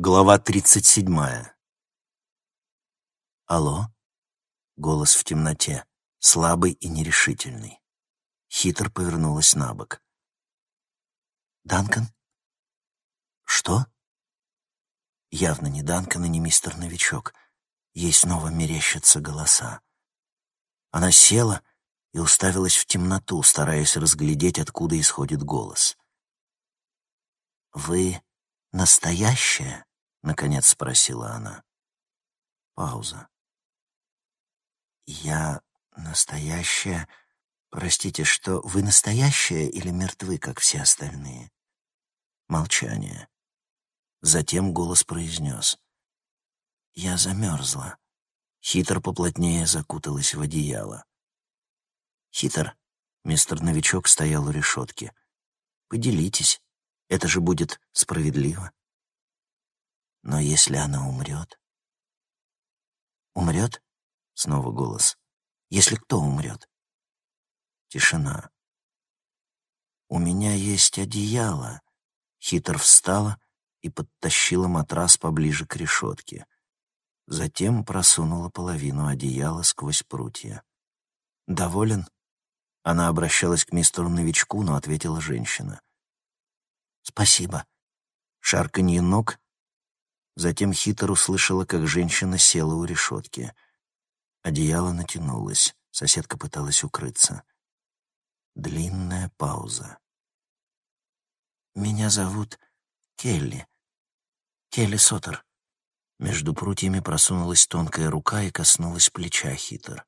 Глава тридцать седьмая. «Алло?» Голос в темноте, слабый и нерешительный. Хитр повернулась на бок. «Данкан?» «Что?» Явно не Данкан и не мистер Новичок. Ей снова мерещатся голоса. Она села и уставилась в темноту, стараясь разглядеть, откуда исходит голос. «Вы настоящая?» — наконец спросила она. Пауза. «Я настоящая? Простите, что вы настоящая или мертвы, как все остальные?» Молчание. Затем голос произнес. «Я замерзла». Хитр поплотнее закуталась в одеяло. «Хитр», — мистер Новичок стоял у решетки, — «поделитесь, это же будет справедливо». Но если она умрет... Умрет? Снова голос. Если кто умрет? Тишина. У меня есть одеяло. Хитр встала и подтащила матрас поближе к решетке. Затем просунула половину одеяла сквозь прутья. «Доволен?» Она обращалась к мистеру Новичку, но ответила женщина. «Спасибо». Шарканье ног Затем Хитер услышала, как женщина села у решетки. Одеяло натянулось, соседка пыталась укрыться. Длинная пауза. «Меня зовут Келли. Келли Сотер». Между прутьями просунулась тонкая рука и коснулась плеча Хитер.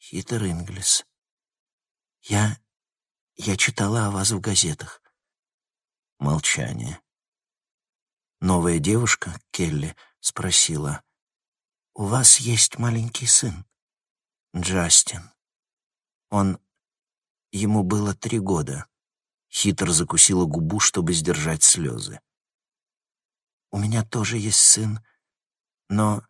«Хитер Инглис. Я... я читала о вас в газетах». Молчание. Новая девушка, Келли, спросила, «У вас есть маленький сын?» «Джастин. Он... Ему было три года». Хитро закусила губу, чтобы сдержать слезы. «У меня тоже есть сын, но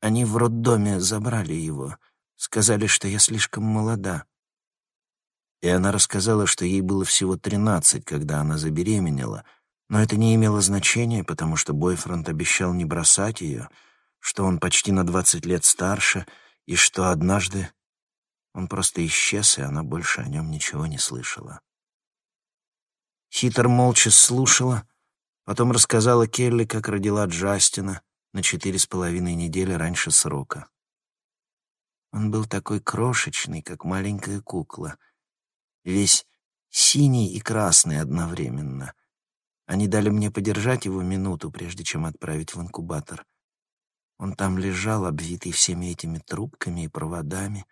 они в роддоме забрали его, сказали, что я слишком молода». И она рассказала, что ей было всего тринадцать, когда она забеременела — но это не имело значения, потому что бойфренд обещал не бросать ее, что он почти на двадцать лет старше, и что однажды он просто исчез, и она больше о нем ничего не слышала. Хитер молча слушала, потом рассказала Келли, как родила Джастина на четыре с половиной недели раньше срока. Он был такой крошечный, как маленькая кукла, весь синий и красный одновременно — они дали мне подержать его минуту, прежде чем отправить в инкубатор. Он там лежал, обвитый всеми этими трубками и проводами.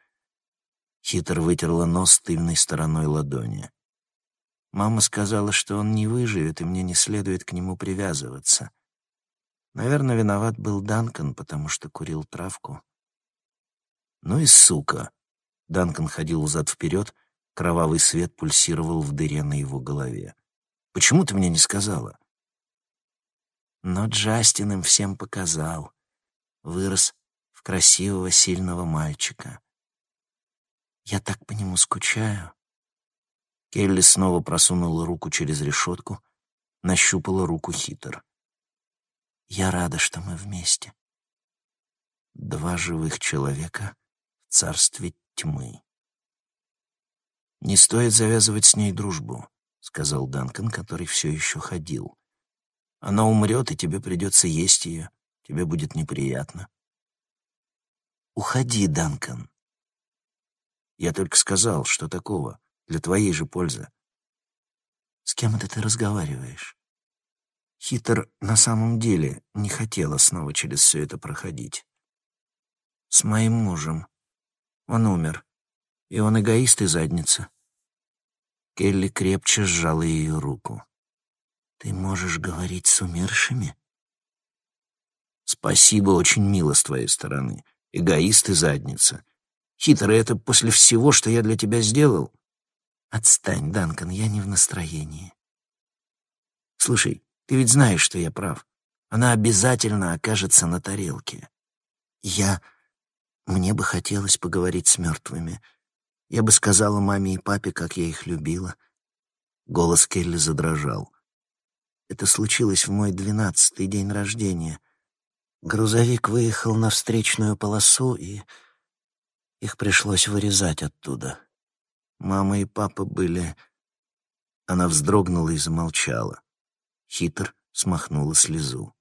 Хитр вытерла нос тыльной стороной ладони. Мама сказала, что он не выживет, и мне не следует к нему привязываться. Наверное, виноват был Данкан, потому что курил травку. «Ну и сука!» Данкан ходил взад-вперед, кровавый свет пульсировал в дыре на его голове. Почему ты мне не сказала?» Но Джастин им всем показал. Вырос в красивого, сильного мальчика. Я так по нему скучаю. Келли снова просунула руку через решетку, нащупала руку хитр. Я рада, что мы вместе. Два живых человека в царстве тьмы. Не стоит завязывать с ней дружбу. — сказал Данкан, который все еще ходил. «Она умрет, и тебе придется есть ее. Тебе будет неприятно». «Уходи, Данкан». «Я только сказал, что такого, для твоей же пользы». «С кем это ты разговариваешь?» Хитр на самом деле не хотела снова через все это проходить. «С моим мужем. Он умер. И он эгоист и задница. Келли крепче сжала ее руку. «Ты можешь говорить с умершими?» «Спасибо, очень мило с твоей стороны. Эгоист и задница. Хитрый это после всего, что я для тебя сделал?» «Отстань, Данкан, я не в настроении». «Слушай, ты ведь знаешь, что я прав. Она обязательно окажется на тарелке. Я... Мне бы хотелось поговорить с мертвыми». Я бы сказала маме и папе, как я их любила. Голос Келли задрожал. Это случилось в мой двенадцатый день рождения. Грузовик выехал на встречную полосу, и их пришлось вырезать оттуда. Мама и папа были... Она вздрогнула и замолчала. Хитр смахнула слезу.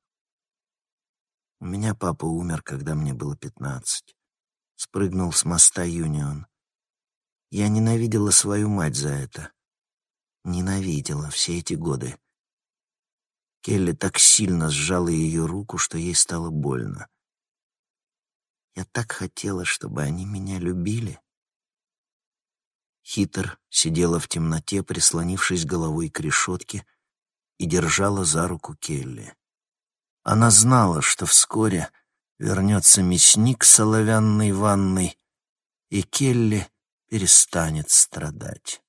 У меня папа умер, когда мне было пятнадцать. Спрыгнул с моста Юнион. Я ненавидела свою мать за это. Ненавидела все эти годы. Келли так сильно сжала ее руку, что ей стало больно. Я так хотела, чтобы они меня любили. Хитр сидела в темноте, прислонившись головой к решетке, и держала за руку Келли. Она знала, что вскоре вернется мясник с оловянной ванной, и Келли перестанет страдать.